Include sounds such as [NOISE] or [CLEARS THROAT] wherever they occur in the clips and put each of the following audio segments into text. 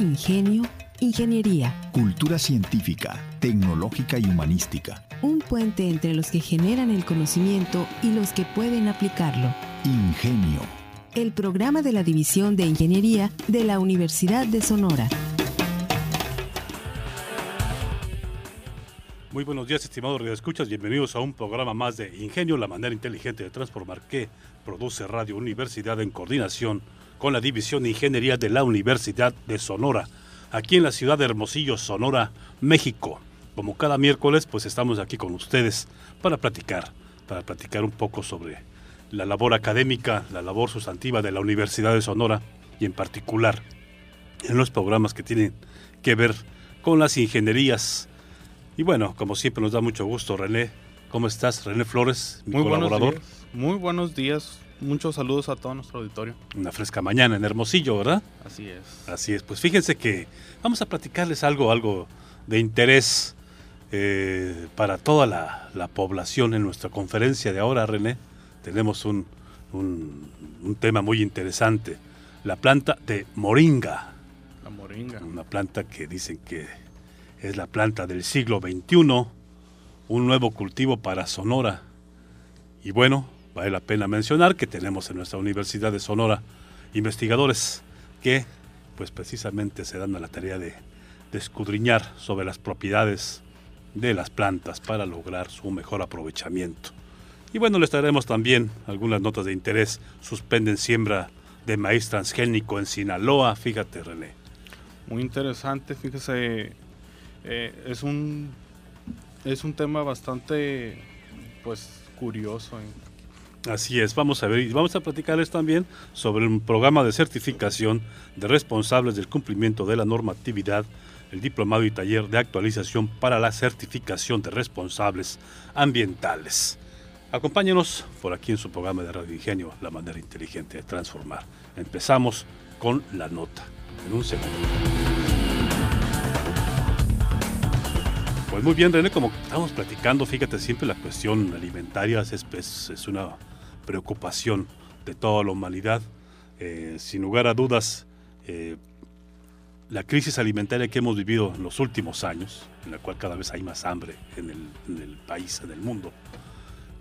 ingenio, ingeniería. Cultura científica, tecnológica y humanística. Un puente entre los que generan el conocimiento y los que pueden aplicarlo. Ingenio. El programa de la División de Ingeniería de la Universidad de Sonora. Muy buenos días, estimados radioescuchas. Bienvenidos a un programa más de Ingenio, la manera inteligente de transformar que produce Radio Universidad en coordinación con la División de Ingeniería de la Universidad de Sonora, aquí en la ciudad de Hermosillo, Sonora, México. Como cada miércoles, pues estamos aquí con ustedes para platicar, para platicar un poco sobre la labor académica, la labor sustantiva de la Universidad de Sonora y en particular en los programas que tienen que ver con las ingenierías. Y bueno, como siempre nos da mucho gusto, René. ¿Cómo estás, René Flores, mi Muy colaborador? Buenos días. Muy buenos días. Muchos saludos a todo nuestro auditorio. Una fresca mañana en Hermosillo, ¿verdad? Así es. Así es. Pues fíjense que vamos a platicarles algo, algo de interés eh, para toda la, la, población en nuestra conferencia de ahora, René. Tenemos un, un, un tema muy interesante. La planta de moringa. La moringa. Una planta que dicen que es la planta del siglo XXI, un nuevo cultivo para Sonora. Y bueno, vale la pena mencionar que tenemos en nuestra Universidad de Sonora investigadores que pues precisamente se dan a la tarea de, de escudriñar sobre las propiedades de las plantas para lograr su mejor aprovechamiento. Y bueno, les traeremos también algunas notas de interés. Suspenden siembra de maíz transgénico en Sinaloa, fíjate René. Muy interesante, fíjese, eh, es un es un tema bastante pues curioso. ¿eh? Así es, vamos a ver y vamos a platicarles también sobre un programa de certificación de responsables del cumplimiento de la normatividad, el diplomado y taller de actualización para la certificación de responsables ambientales. Acompáñenos por aquí en su programa de Radio Ingenio, La manera inteligente de transformar. Empezamos con la nota, en un segundo. Pues muy bien, René, como estamos platicando, fíjate, siempre la cuestión alimentaria es, es, es una preocupación de toda la humanidad. Eh, sin lugar a dudas, eh, la crisis alimentaria que hemos vivido en los últimos años, en la cual cada vez hay más hambre en el, en el país, en el mundo,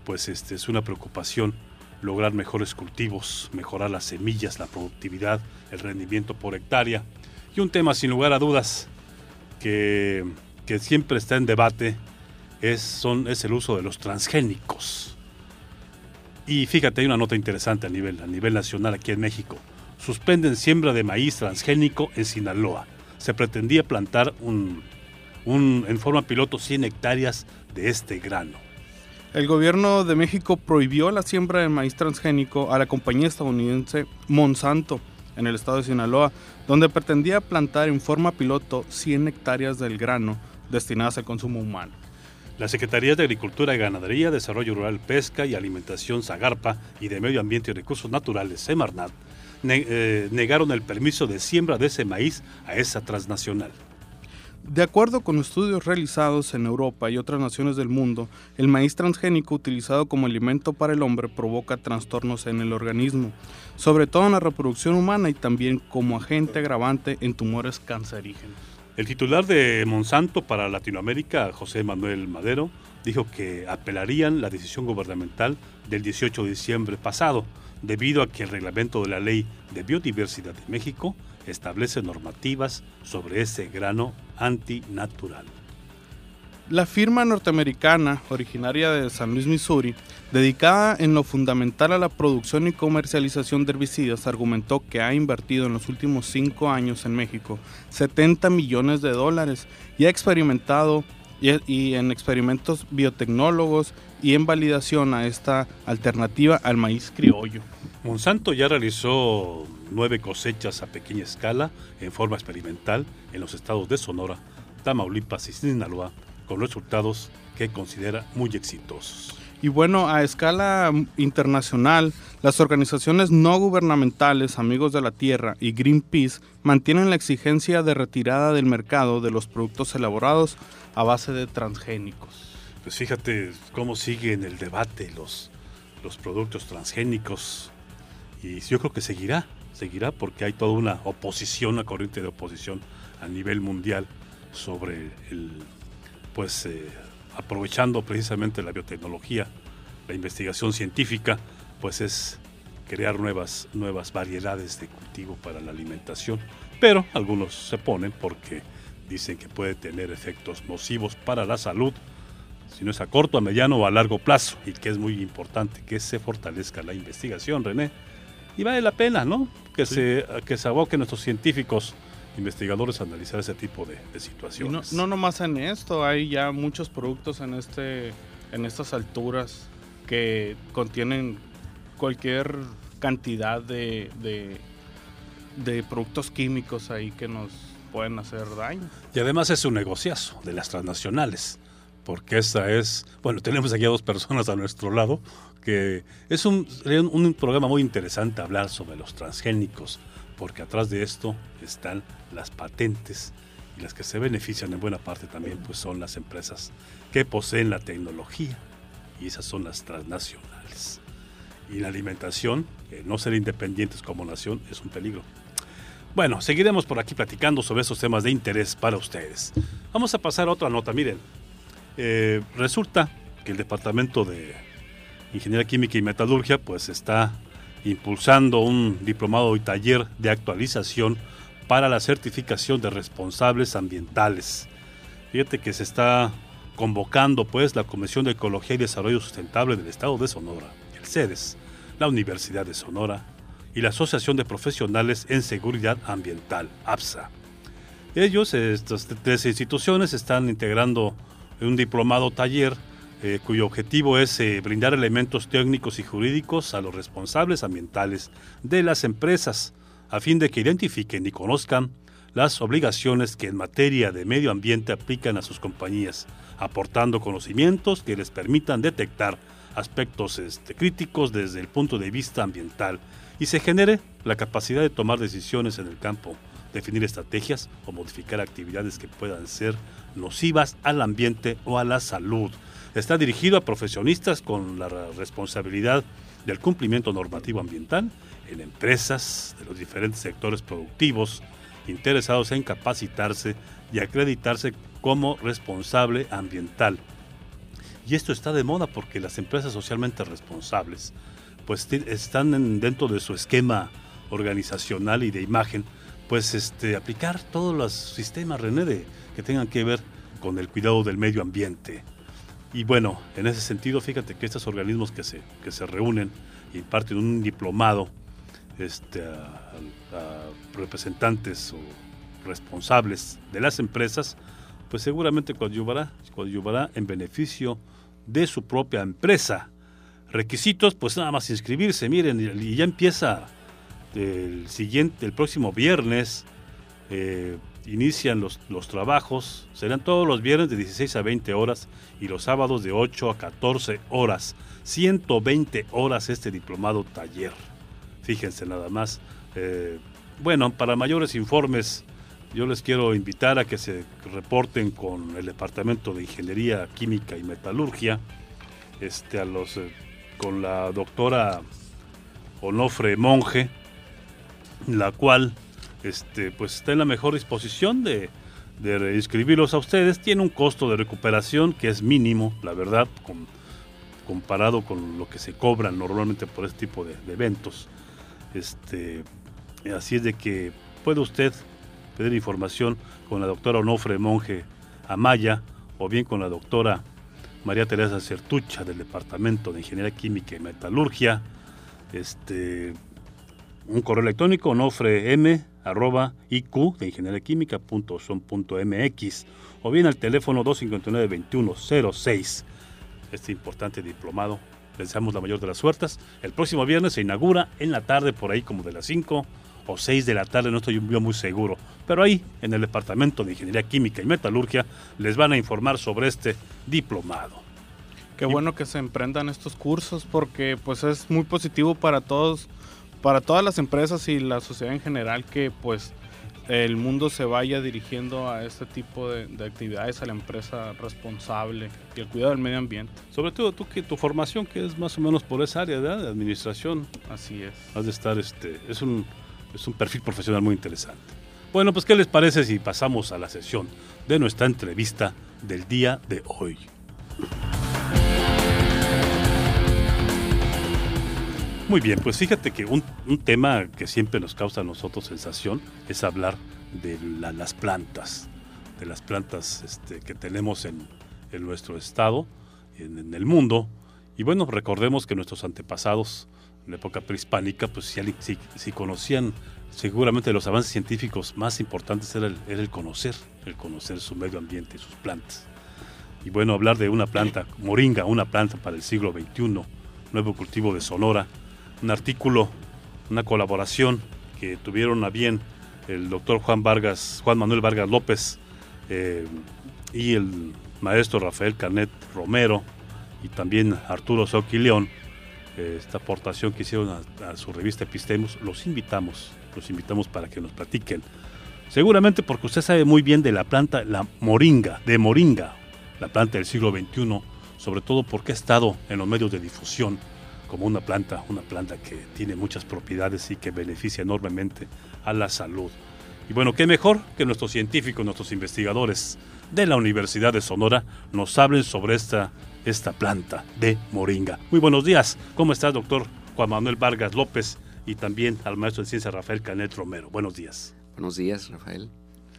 pues este, es una preocupación lograr mejores cultivos, mejorar las semillas, la productividad, el rendimiento por hectárea. Y un tema sin lugar a dudas que que siempre está en debate es, son, es el uso de los transgénicos. Y fíjate, hay una nota interesante a nivel, a nivel nacional aquí en México. Suspenden siembra de maíz transgénico en Sinaloa. Se pretendía plantar un, un, en forma piloto 100 hectáreas de este grano. El gobierno de México prohibió la siembra de maíz transgénico a la compañía estadounidense Monsanto en el estado de Sinaloa, donde pretendía plantar en forma piloto 100 hectáreas del grano destinadas al consumo humano. Las Secretarías de Agricultura y Ganadería, Desarrollo Rural, Pesca y Alimentación, Zagarpa y de Medio Ambiente y Recursos Naturales, Semarnat, eh, negaron el permiso de siembra de ese maíz a esa transnacional. De acuerdo con estudios realizados en Europa y otras naciones del mundo, el maíz transgénico utilizado como alimento para el hombre provoca trastornos en el organismo, sobre todo en la reproducción humana y también como agente agravante en tumores cancerígenos. El titular de Monsanto para Latinoamérica, José Manuel Madero, dijo que apelarían la decisión gubernamental del 18 de diciembre pasado, debido a que el reglamento de la Ley de Biodiversidad de México establece normativas sobre ese grano antinatural. La firma norteamericana, originaria de San Luis, Missouri, dedicada en lo fundamental a la producción y comercialización de herbicidas, argumentó que ha invertido en los últimos cinco años en México 70 millones de dólares y ha experimentado y, en experimentos biotecnólogos y en validación a esta alternativa al maíz criollo. Monsanto ya realizó nueve cosechas a pequeña escala en forma experimental en los estados de Sonora, Tamaulipas y Sinaloa, con resultados que considera muy exitosos. Y bueno, a escala internacional, las organizaciones no gubernamentales, Amigos de la Tierra y Greenpeace mantienen la exigencia de retirada del mercado de los productos elaborados a base de transgénicos. Pues fíjate cómo sigue en el debate los, los productos transgénicos y yo creo que seguirá, seguirá porque hay toda una oposición, una corriente de oposición a nivel mundial sobre el, pues eh, aprovechando precisamente la biotecnología, la investigación científica, pues es crear nuevas, nuevas variedades de cultivo para la alimentación. Pero algunos se ponen porque dicen que puede tener efectos nocivos para la salud, si no es a corto, a mediano o a largo plazo, y que es muy importante que se fortalezca la investigación, René. Y vale la pena, ¿no? Que, se, que se aboquen nuestros científicos investigadores a analizar ese tipo de, situaciones. no, no nomás en esto, hay ya muchos productos en, este, en estas alturas que contienen cualquier cantidad de, de, productos químicos ahí que nos pueden hacer daño. Y además es un negociazo de las transnacionales, porque esta es, bueno, tenemos aquí a dos personas a nuestro lado, que es un, un programa muy interesante hablar sobre los transgénicos, porque atrás de esto están las patentes y las que se benefician en buena parte también pues son las empresas que poseen la tecnología y esas son las transnacionales. Y la alimentación, no ser independientes como nación es un peligro. Bueno, seguiremos por aquí platicando sobre esos temas de interés para ustedes. Vamos a pasar a otra nota. Miren, eh, resulta que el Departamento de Ingeniería Química y Metalurgia pues está impulsando un diplomado y taller de actualización para la certificación de responsables ambientales. Fíjate que se está convocando pues la Comisión de Ecología y Desarrollo Sustentable del Estado de Sonora, el CEDES, la Universidad de Sonora y la Asociación de Profesionales en Seguridad Ambiental, APSA. Ellos, estas tres instituciones, están integrando un diplomado taller eh, cuyo objetivo es eh, brindar elementos técnicos y jurídicos a los responsables ambientales de las empresas, a fin de que identifiquen y conozcan las obligaciones que en materia de medio ambiente aplican a sus compañías, aportando conocimientos que les permitan detectar aspectos este, críticos desde el punto de vista ambiental y se genere la capacidad de tomar decisiones en el campo, definir estrategias o modificar actividades que puedan ser nocivas al ambiente o a la salud. Está dirigido a profesionistas con la responsabilidad del cumplimiento normativo ambiental en empresas de los diferentes sectores productivos interesados en capacitarse y acreditarse como responsable ambiental. Y esto está de moda porque las empresas socialmente responsables pues están dentro de su esquema organizacional y de imagen, pues este aplicar todos los sistemas René que tengan que ver con el cuidado del medio ambiente. Y bueno, en ese sentido, fíjate que estos organismos que se, que se reúnen y imparten un diplomado este, a, representantes o responsables de las empresas, pues seguramente coadyuvará, coadyuvará en beneficio de su propia empresa. Requisitos, pues nada más inscribirse, miren, y ya empieza el siguiente, el próximo viernes, eh, inician los, los trabajos, serán todos los viernes de 16 a 20 horas y los sábados de 8 a 14 horas. 120 horas este diplomado taller. Fíjense nada más. Eh, bueno, para mayores informes, yo les quiero invitar a que se reporten con el Departamento de Ingeniería Química y Metalurgia, este, a los, eh, con la doctora Onofre Monje, la cual este, pues está en la mejor disposición de, de inscribirlos a ustedes. Tiene un costo de recuperación que es mínimo, la verdad, comparado con lo que se cobran normalmente por este tipo de, eventos. Este, así es de que puede usted pedir información con la doctora Onofre Monje Amaya o bien con la doctora María Teresa Certucha del Departamento de Ingeniería Química y Metalurgia. Este, un correo electrónico onofrem arroba iq de ingeniería química punto son punto mx o bien al teléfono 259-2106. Este importante diplomado, les deseamos la mayor de las suertes. El próximo viernes se inaugura en la tarde, por ahí como de las 5 o 6 de la tarde, no estoy muy seguro. Pero ahí, en el Departamento de Ingeniería Química y Metalurgia, les van a informar sobre este diplomado. Qué bueno que se emprendan estos cursos porque pues es muy positivo para todos para todas las empresas y la sociedad en general que pues el mundo se vaya dirigiendo a este tipo de, actividades, a la empresa responsable y el cuidado del medio ambiente. Sobre todo tú que tu formación que es más o menos por esa área de administración. Así es. Has de estar, este, es un, es un perfil profesional muy interesante. Bueno, pues ¿qué les parece si pasamos a la sesión de nuestra entrevista del día de hoy? Muy bien, pues fíjate que un, tema que siempre nos causa a nosotros sensación es hablar de las plantas, de las plantas este, que tenemos en, nuestro estado, en, en, el mundo. Y bueno, recordemos que nuestros antepasados en la época prehispánica, pues si, si, conocían seguramente los avances científicos más importantes era el, era el conocer, el conocer su medio ambiente sus plantas. Y bueno, hablar de una planta, moringa, una planta para el siglo XXI, nuevo cultivo de Sonora, un artículo, una colaboración que tuvieron a bien el doctor Juan Vargas, Juan Manuel Vargas López eh, y el maestro Rafael Canet Romero y también Arturo Soqui León, eh, esta aportación que hicieron a, su revista Epistemos, los invitamos, los invitamos para que nos platiquen. Seguramente porque usted sabe muy bien de la planta, la moringa, de moringa, la planta del siglo XXI, sobre todo porque ha estado en los medios de difusión como una planta, una planta que tiene muchas propiedades y que beneficia enormemente a la salud. Y bueno, qué mejor que nuestros científicos, nuestros investigadores de la Universidad de Sonora nos hablen sobre esta, esta planta de moringa. Muy buenos días, ¿cómo estás, doctor Juan Manuel Vargas López? Y también al maestro de ciencia Rafael Canet Romero. Buenos días. Buenos días, Rafael.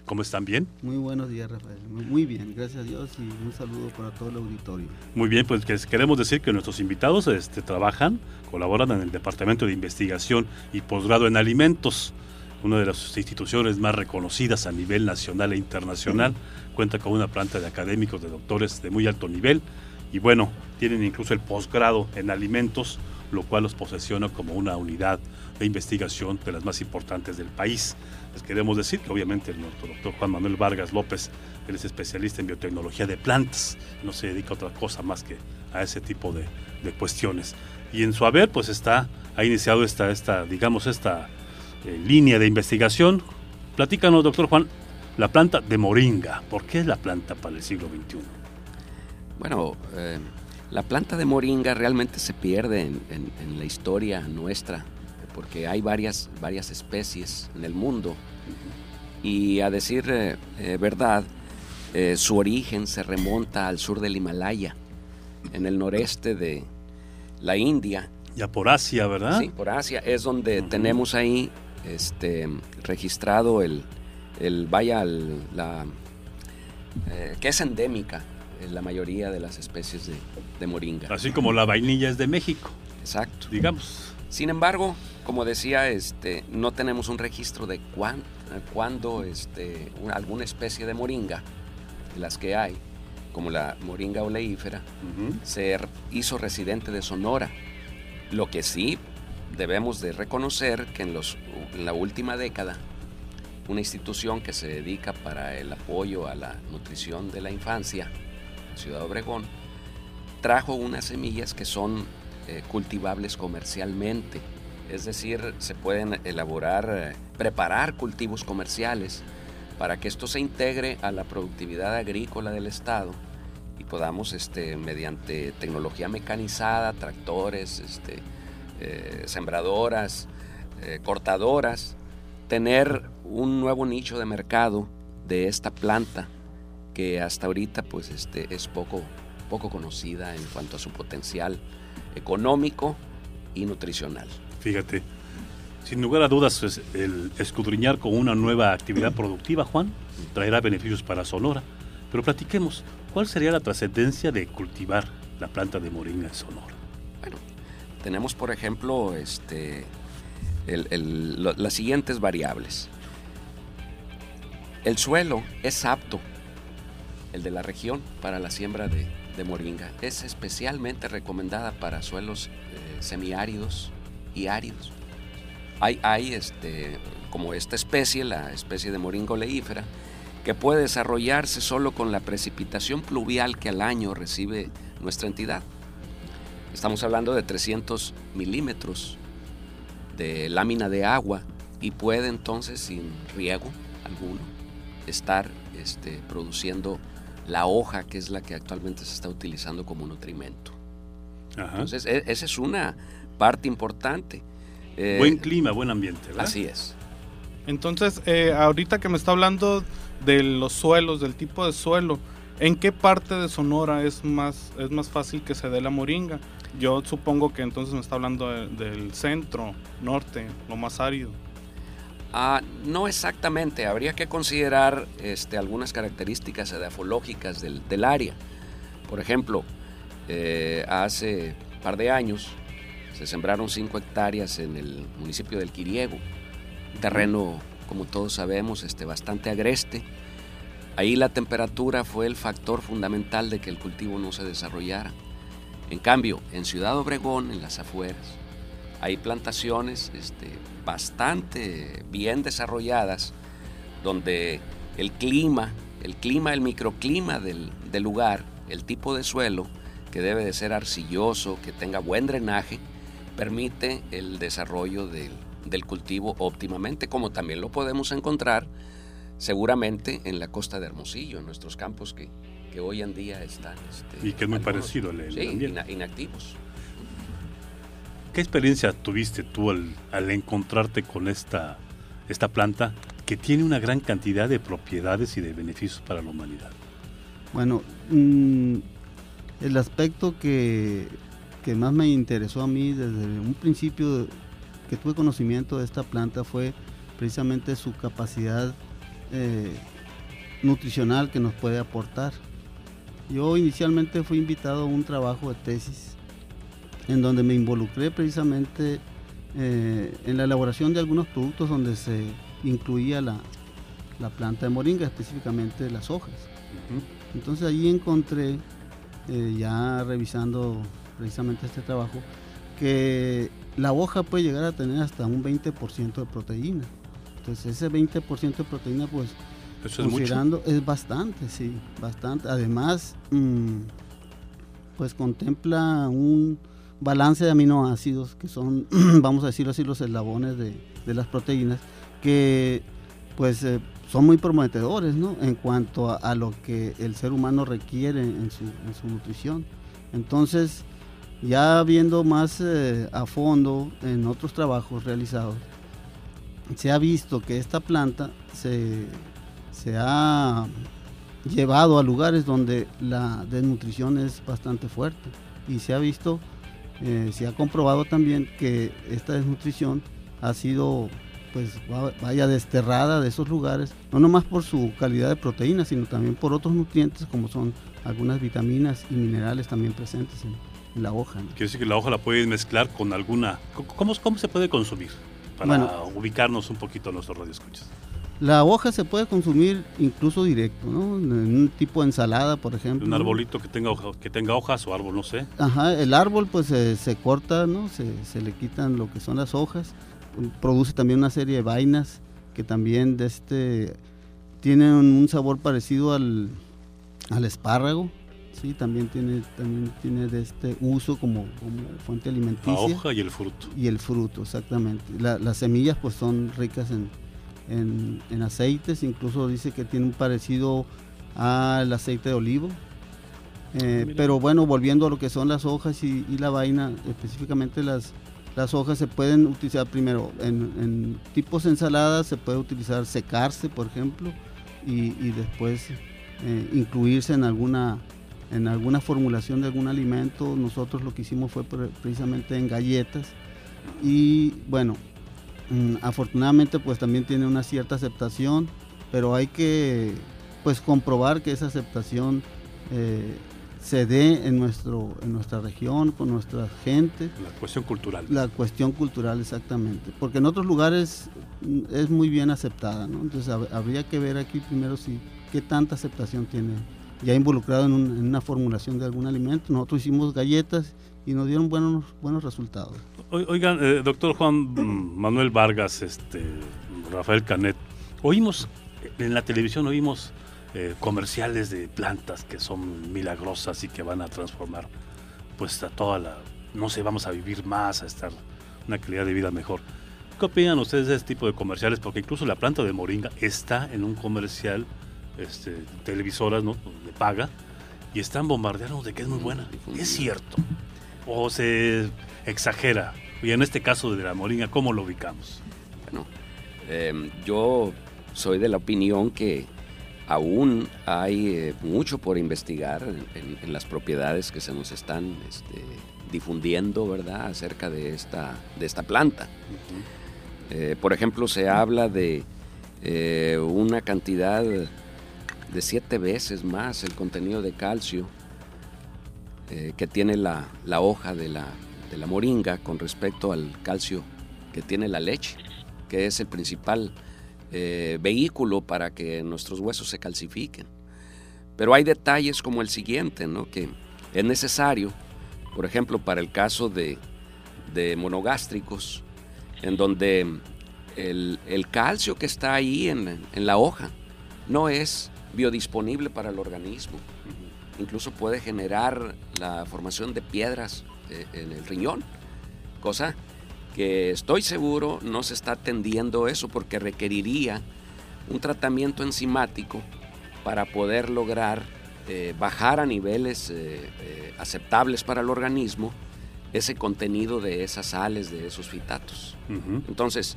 ¿Cómo están? ¿Bien? Muy buenos días, Rafael. Muy, bien, gracias a Dios y un saludo para todo el auditorio. Muy bien, pues queremos decir que nuestros invitados este, trabajan, colaboran en el Departamento de Investigación y Posgrado en Alimentos, una de las instituciones más reconocidas a nivel nacional e internacional. Cuenta con una planta de académicos, de doctores de muy alto nivel y bueno, tienen incluso el posgrado en alimentos, lo cual los posesiona como una unidad de investigación de las más importantes del país. Les queremos decir que obviamente el doctor Juan Manuel Vargas López él es especialista en biotecnología de plantas, no se dedica a otra cosa más que a ese tipo de, cuestiones. Y en su haber, pues está, ha iniciado esta, esta digamos, esta eh, línea de investigación. Platícanos, doctor Juan, la planta de moringa. ¿Por qué es la planta para el siglo XXI? Bueno, eh, la planta de moringa realmente se pierde en la historia nuestra porque hay varias, varias especies en el mundo y a decir eh, eh, verdad, eh, su origen se remonta al sur del Himalaya, en el noreste de la India. Ya por Asia, ¿verdad? Sí, por Asia es donde tenemos ahí este, registrado el, el vaya, la, que es endémica la mayoría de las especies de, de moringa. Así como la vainilla es de México. Exacto. Digamos. Sin embargo, como decía, este, no tenemos un registro de cuándo este, alguna especie de moringa, de las que hay, como la moringa oleífera, se hizo residente de Sonora. Lo que sí debemos de reconocer que en, los, en la última década, una institución que se dedica para el apoyo a la nutrición de la infancia, Ciudad Obregón, trajo unas semillas que son eh, cultivables comercialmente es decir, se pueden elaborar, eh, preparar cultivos comerciales para que esto se integre a la productividad agrícola del Estado y podamos, este, mediante tecnología mecanizada, tractores, este, eh, sembradoras, eh, cortadoras, tener un nuevo nicho de mercado de esta planta que hasta ahorita pues, este, es poco, poco conocida en cuanto a su potencial económico y nutricional. Fíjate, sin lugar a dudas, el escudriñar con una nueva actividad [CLEARS THROAT] productiva, Juan, traerá beneficios para Sonora. Pero platiquemos, ¿cuál sería la trascendencia de cultivar la planta de moringa en Sonora? Bueno, tenemos, por ejemplo, este, las siguientes variables. El suelo es apto, el de la región, para la siembra de, moringa. Es especialmente recomendada para suelos eh, semiáridos, áridos. Hay, hay este, como esta especie, la especie de moringa oleífera, que puede desarrollarse solo con la precipitación pluvial que al año recibe nuestra entidad. Estamos hablando de 300 milímetros de lámina de agua y puede entonces, sin riego alguno, estar este, produciendo la hoja que es la que actualmente se está utilizando como nutrimento. Entonces, e, esa es una parte importante. Eh, buen clima, buen ambiente, ¿verdad? Así es. Entonces, eh, ahorita que me está hablando de los suelos, del tipo de suelo, ¿en qué parte de Sonora es más, es más fácil que se dé la moringa? Yo supongo que entonces me está hablando de- del centro, norte, lo más árido. Ah, no exactamente, habría que considerar este, algunas características edafológicas del, área. Por ejemplo, eh, hace un par de años se sembraron 5 hectáreas en el municipio del Quiriego, terreno, como todos sabemos, este, bastante agreste. Ahí la temperatura fue el factor fundamental de que el cultivo no se desarrollara. En cambio, en Ciudad Obregón, en las afueras, hay plantaciones este, bastante bien desarrolladas donde el clima, el clima, el microclima del, del lugar, el tipo de suelo, que debe de ser arcilloso, que tenga buen drenaje, permite el desarrollo del, del cultivo óptimamente, como también lo podemos encontrar seguramente en la costa de Hermosillo, en nuestros campos que, que hoy en día están... este, Y que es muy algunos- parecido al sí, inactivos. ¿Qué experiencia tuviste tú al, encontrarte con esta, esta planta que tiene una gran cantidad de propiedades y de beneficios para la humanidad? Bueno, mm, el aspecto que, que más me interesó a mí desde un principio que tuve conocimiento de esta planta fue precisamente su capacidad eh, nutricional que nos puede aportar. Yo inicialmente fui invitado a un trabajo de tesis en donde me involucré precisamente eh, en la elaboración de algunos productos donde se incluía la, la planta de moringa, específicamente las hojas. Entonces allí encontré, eh, ya revisando precisamente este trabajo, que la hoja puede llegar a tener hasta un 20% de proteína. Entonces ese 20% de proteína, pues Eso es mucho. considerando, es bastante, sí, bastante. Además, mm, pues contempla un balance de aminoácidos que son, [CLEARS THROAT] vamos a decirlo así, los eslabones de, de las proteínas, que pues eh, son muy prometedores, ¿no? En cuanto a, lo que el ser humano requiere en su, en su nutrición. Entonces, ya viendo más eh, a fondo en otros trabajos realizados, se ha visto que esta planta se, se ha llevado a lugares donde la desnutrición es bastante fuerte y se ha visto, eh, se ha comprobado también que esta desnutrición ha sido pues va- vaya desterrada de esos lugares, no nomás por su calidad de proteína, sino también por otros nutrientes como son algunas vitaminas y minerales también presentes en, en la hoja. ¿no? Quiere decir que la hoja la puedes mezclar con alguna... ¿Cómo, cómo se puede consumir? Para Bueno. ubicarnos un poquito en nuestros radioescuchas. La hoja se puede consumir incluso directo, ¿no? En un tipo de ensalada, por ejemplo. Un arbolito que tenga, hoja- que tenga hojas o árbol, no sé. Ajá, el árbol pues se, se corta, ¿no? Se, se le quitan lo que son las hojas. Produce también una serie de vainas que también de este tienen un sabor parecido al, al espárrago. Sí, también tiene, también tiene de este uso como, como fuente La alimenticia. hoja y el fruto. Y el fruto, exactamente. La- las semillas pues son ricas en, en- en aceites, incluso dice que tiene un parecido al aceite de olivo. Eh, Mira. pero bueno, volviendo a lo que son las hojas y, y la vaina, específicamente las, las hojas se pueden utilizar primero en, en tipos de ensaladas, se puede utilizar secarse, por ejemplo, y, y después eh, incluirse en alguna, en alguna formulación de algún alimento. Nosotros lo que hicimos fue pre- precisamente en galletas y bueno, afortunadamente pues también tiene una cierta aceptación, pero hay que pues comprobar que esa aceptación eh, se dé en, nuestro, en nuestra región, con nuestra gente. La cuestión cultural. La cuestión cultural, exactamente. Porque en otros lugares mm, es muy bien aceptada, ¿no? Entonces hab- habría que ver aquí primero si qué tanta aceptación tiene ya involucrado en, un- en una formulación de algún alimento. Nosotros hicimos galletas y nos dieron buenos, buenos resultados. Oigan, eh, doctor Juan Manuel Vargas, este, Rafael Canet, oímos, en la televisión oímos eh, comerciales de plantas que son milagrosas y que van a transformar pues a toda la, no sé, vamos a vivir más, a estar una calidad de vida mejor. ¿Qué opinan ustedes de este tipo de comerciales? Porque incluso la planta de moringa está en un comercial, este, televisoras, ¿no? De paga, y están bombardeando de que es muy buena. Es cierto. O se exagera. Y en este caso de la moringa, ¿cómo lo ubicamos? Bueno, Em, yo soy de la opinión que aún hay eh, mucho por investigar en, las propiedades que se nos están este, difundiendo, ¿verdad?, acerca de esta, de esta planta. Eh, por ejemplo, se habla de eh, una cantidad de siete veces más el contenido de calcio que tiene la, hoja de la, de la moringa con respecto al calcio que tiene la leche, que es el principal eh, vehículo para que nuestros huesos se calcifiquen. Pero hay detalles como el siguiente, ¿no? que es necesario, por ejemplo, para el caso de, monogástricos, en donde el, calcio que está ahí en, la hoja no es biodisponible para el organismo. Incluso puede generar la formación de piedras eh, en el riñón, cosa que estoy seguro no se está atendiendo eso porque requeriría un tratamiento enzimático para poder lograr eh, bajar a niveles eh, aceptables para el organismo ese contenido de esas sales, de esos fitatos. Entonces,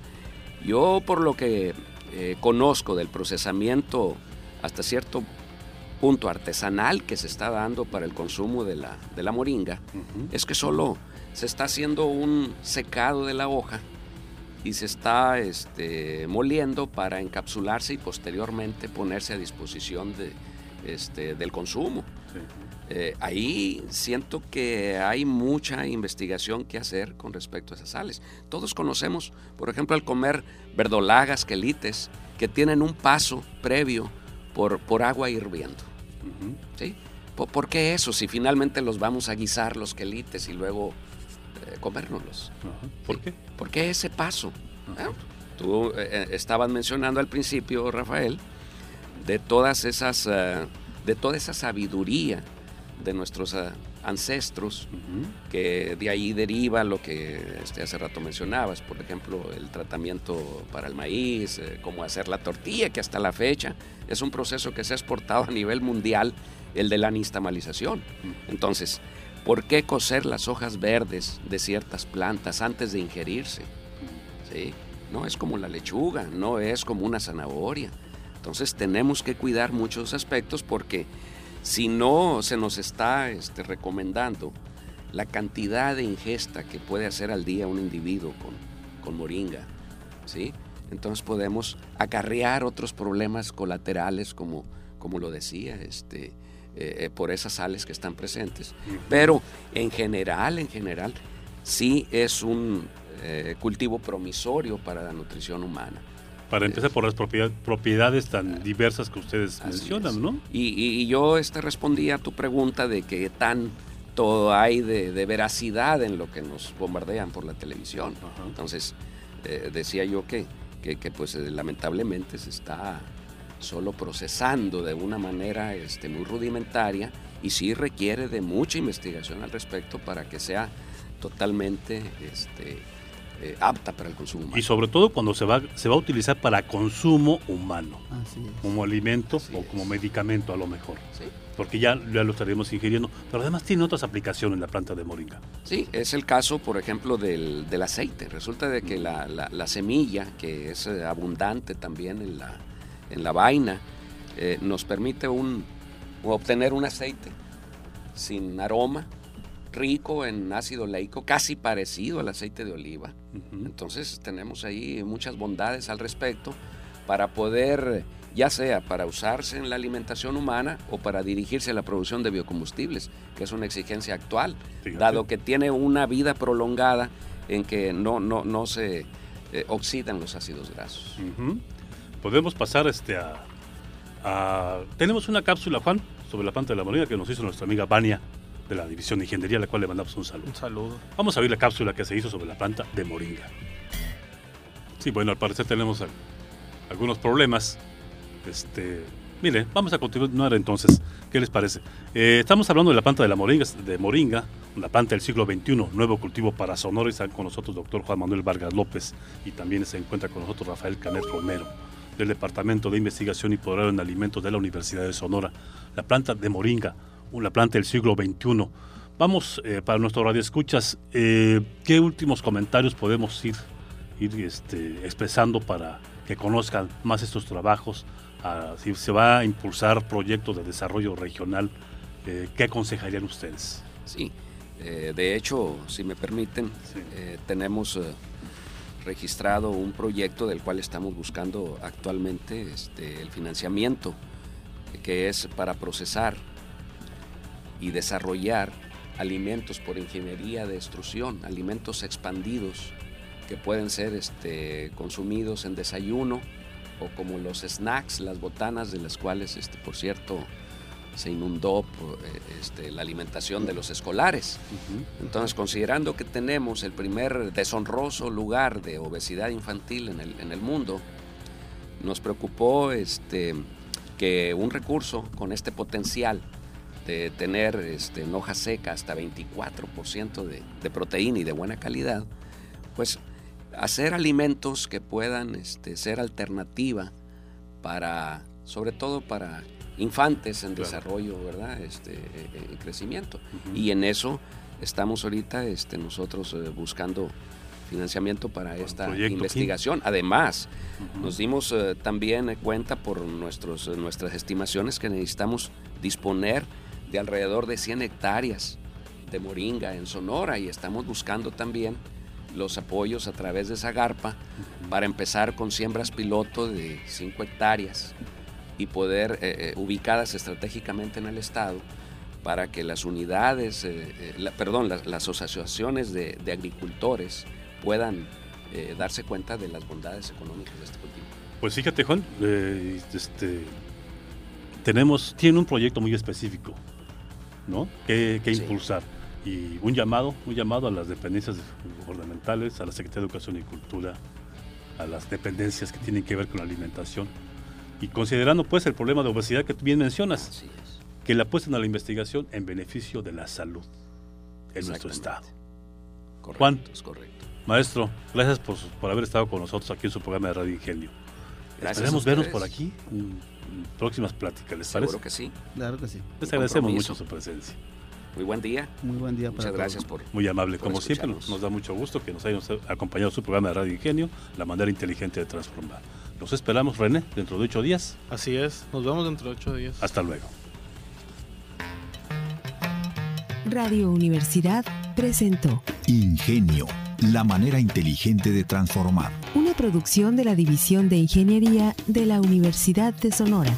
yo por lo que conozco del procesamiento hasta cierto punto artesanal que se está dando para el consumo de la, de la moringa, es que solo se está haciendo un secado de la hoja y se está este, moliendo para encapsularse y posteriormente ponerse a disposición de, este, del consumo. Eh, ahí siento que hay mucha investigación que hacer con respecto a esas sales. Todos conocemos, por ejemplo, al comer verdolagas, quelites, que tienen un paso previo por, por agua hirviendo. ¿Sí? ¿Por, qué eso? Si finalmente los vamos a guisar los quelites y luego eh, comérnoslos. ¿Por qué? ¿Por qué ese paso? Tú eh, eh, estabas mencionando al principio, Rafael, de todas esas, de toda esa sabiduría de nuestros ancestros, que de ahí deriva lo que este, hace rato mencionabas, por ejemplo, el tratamiento para el maíz, cómo hacer la tortilla, que hasta la fecha es un proceso que se ha exportado a nivel mundial, el de la nistamalización. Entonces, ¿Por qué cocer las hojas verdes de ciertas plantas antes de ingerirse? ¿Sí? No es como la lechuga, no es como una zanahoria. Entonces tenemos que cuidar muchos aspectos porque si no se nos está este, recomendando la cantidad de ingesta que puede hacer al día un individuo con, con moringa, ¿sí? entonces podemos acarrear otros problemas colaterales como, como lo decía, este, eh, eh, por esas sales que están presentes. Pero en general, en general, sí es un eh, cultivo promisorio para la nutrición humana. Para empezar por las propiedades tan ah, diversas que ustedes mencionan, ¿no? Y, yo este, respondí a tu pregunta de que tanto hay de, veracidad en lo que nos bombardean por la televisión. Entonces, decía yo que, que, que pues lamentablemente se está solo procesando de una manera este, muy rudimentaria y sí requiere de mucha investigación al respecto para que sea totalmente este, eh, apta para el consumo humano. Y sobre todo cuando se va, se va a utilizar para consumo humano, como alimento o como medicamento a lo mejor. Porque ya, lo estaríamos ingiriendo, pero además tiene otras aplicaciones la planta de moringa. Sí, es el caso, por ejemplo, del, aceite. Resulta de que la, la semilla, que es eh, abundante también en la, en la vaina, eh, nos permite un, obtener un aceite sin aroma, rico en ácido leico, casi parecido al aceite de oliva. Entonces tenemos ahí muchas bondades al respecto para poder, ya sea para usarse en la alimentación humana o para dirigirse a la producción de biocombustibles, que es una exigencia actual, dado que tiene una vida prolongada en que no, no, no se eh, oxidan los ácidos grasos. Podemos pasar este a, Tenemos una cápsula, Juan, sobre la planta de la moringa que nos hizo nuestra amiga Vania de la División de Ingeniería, a la cual le mandamos un saludo. Un saludo. Vamos a ver la cápsula que se hizo sobre la planta de moringa. Sí, bueno, al parecer tenemos algunos problemas. Este, mire, vamos a continuar entonces. ¿Qué les parece? Eh, estamos hablando de la planta de la moringa, de moringa, una planta del siglo XXI, nuevo cultivo para Sonora. Y está con nosotros el doctor Juan Manuel Vargas López y también se encuentra con nosotros Rafael Canet Romero del Departamento de Investigación y Poder en Alimentos de la Universidad de Sonora, la planta de Moringa, una planta del siglo XXI. Vamos, eh, para nuestro radio escuchas, eh, ¿qué últimos comentarios podemos ir, ir este, expresando para que conozcan más estos trabajos, ah, si se va a impulsar proyectos de desarrollo regional, eh, ¿qué aconsejarían ustedes? Sí, de hecho, si me permiten, Sí. tenemos registrado un proyecto del cual estamos buscando actualmente este, el financiamiento, que es para procesar y desarrollar alimentos por ingeniería de extrusión, alimentos expandidos que pueden ser este, consumidos en desayuno o como los snacks, las botanas de las cuales, este, por cierto, se inundó eh, este, la alimentación de los escolares. Entonces, considerando que tenemos el primer deshonroso lugar de obesidad infantil en el, en el mundo, nos preocupó este, que un recurso con este potencial de tener este, en hoja seca hasta 24% de, de proteína y de buena calidad, pues hacer alimentos que puedan este, ser alternativa para, sobre todo para infantes en Claro. desarrollo, ¿verdad? Este, eh, eh, crecimiento. Y en eso estamos ahorita este, nosotros eh, buscando financiamiento para esta investigación. Además, nos dimos eh, también cuenta por nuestros, nuestras estimaciones que necesitamos disponer de alrededor de 100 hectáreas de moringa en Sonora y estamos buscando también los apoyos a través de Zagarpa para empezar con siembras piloto de 5 hectáreas y poder, eh, eh, ubicadas estratégicamente en el estado, para que las unidades, eh, la- perdón, las, las asociaciones de, de agricultores puedan eh, darse cuenta de las bondades económicas de este cultivo. Pues fíjate, Juan, este, tenemos, tiene un proyecto muy específico, ¿no? Que, que Sí. impulsar. Y un llamado, un llamado a las dependencias gubernamentales, a la Secretaría de Educación y Cultura, a las dependencias que tienen que ver con la alimentación. Y considerando pues el problema de obesidad que tú bien mencionas, Así es. que la apuesten a la investigación en beneficio de la salud en nuestro estado. Correcto, Juan. Es correcto. Maestro, gracias por, por haber estado con nosotros aquí en su programa de Radio Ingenio. Gracias Esperemos vernos por aquí próximas pláticas, ¿les Seguro parece? que sí. Claro que sí. Les Un agradecemos compromiso. mucho su presencia. Muy buen día. Muy buen día para Muchas todos. gracias por... Muy amable, por como siempre, nos, nos da mucho gusto que nos hayan acompañado en su programa de Radio Ingenio, La manera inteligente de transformar. Los esperamos, René, dentro de ocho días. Así es. Nos vemos dentro de ocho días. Hasta luego. Radio Universidad presentó Ingenio, la manera inteligente de transformar. Producción de la División de Ingeniería de la Universidad de Sonora.